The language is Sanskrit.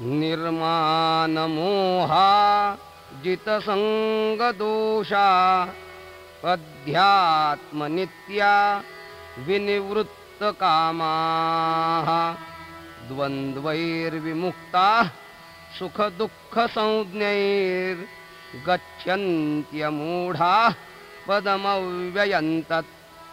निर्मानमोहा जितसङ्गदोषा अध्यात्मनित्या विनिवृत्तकामाः द्वन्द्वैर्विमुक्ताः सुखदुःखसंज्ञैर्गच्छन्त्यमूढाः पदमव्ययन्तत्